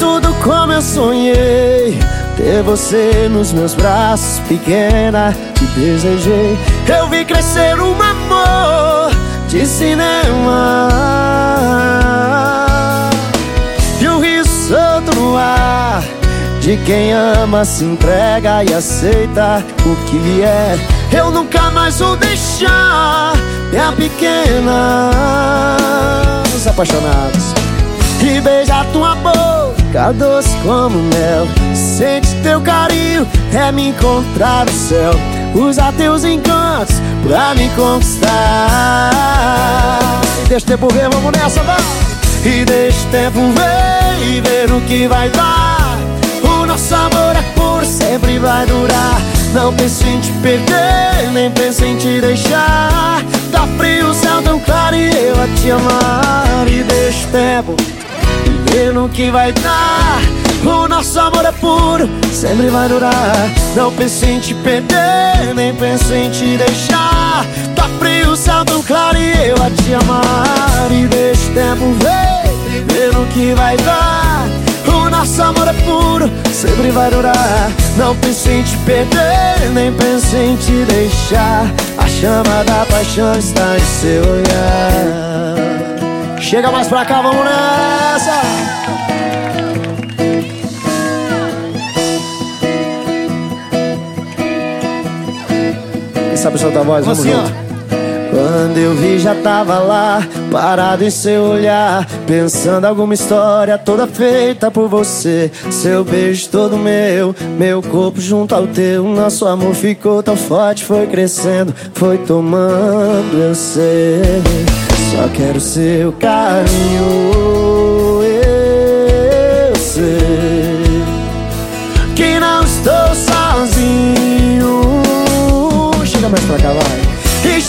tudo como eu sonhei. Ter você nos meus braços, pequena, te desejei. Eu vi crescer um amor de cinema. E o rio solto no ar De quem ama, se entrega e aceita o que vier Eu nunca mais vou deixar minha pequena. Os apaixonados. E beijar tua boca doce como mel. Sente teu carinho, é me encontrar no céu. Usa teus encantos pra me conquistar. Deixa o tempo ver, vamos nessa, vai! E deixa o tempo ver e ver o que vai dar. O nosso amor é por sempre vai durar. Não pense em te perder, nem pense em te deixar. Tá frio, o céu tão claro e eu a te amar. E deixa o tempo no que vai dar. O nosso amor é puro, sempre vai durar. Não pense em te perder, nem pense em te deixar. Tá frio, o céu tão claro e eu a te amar. E deixa o tempo ver, ver no que vai dar. O nosso amor é puro, sempre vai durar. Não pense em te perder, nem pense em te deixar. A chama da paixão está em seu olhar. Chega mais pra cá, vamos nessa! Sabe soltar a voz? Vamos assim, junto. Quando eu vi já tava lá, parado em seu olhar Pensando alguma história toda feita por você. Seu beijo todo meu, meu corpo junto ao teu. Nosso amor ficou tão forte, foi crescendo, foi tomando, eu sei. Só quero seu carinho, eu sei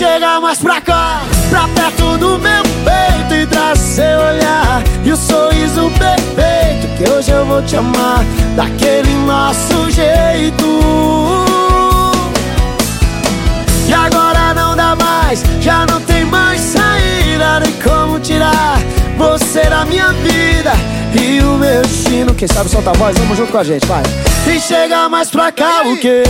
chega mais pra cá, pra perto do meu peito E traz seu olhar e o sorriso perfeito Que hoje eu vou te amar daquele nosso jeito. E agora não dá mais, já não tem mais saída Nem como tirar você da minha vida E o meu destino, quem sabe solta a voz, vamos junto com a gente, vai. E chega mais pra cá o quê?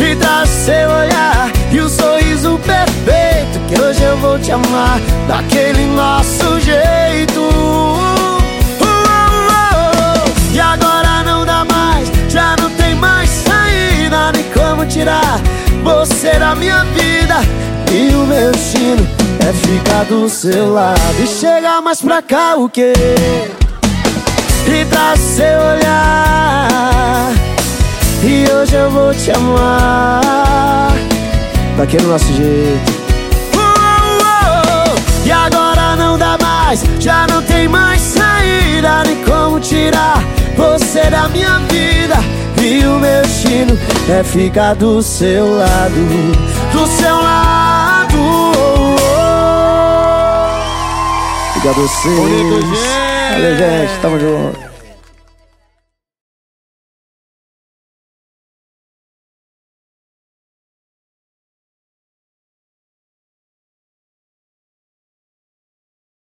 E traz seu olhar e o sorriso perfeito Que hoje eu vou te amar daquele nosso jeito. Uh, uh, uh, E agora não dá mais, já não tem mais saída Nem como tirar. Você da minha vida E o meu destino é ficar do seu lado E chegar mais pra cá o quê? E traz seu olhar. E hoje eu vou te amar Daquele nosso jeito. Uh, uh, uh, E agora não dá mais Já não tem mais saída Nem como tirar você da minha vida. E o meu destino é ficar do seu lado Do seu lado. Obrigado a vocês. Valeu gente, tamo junto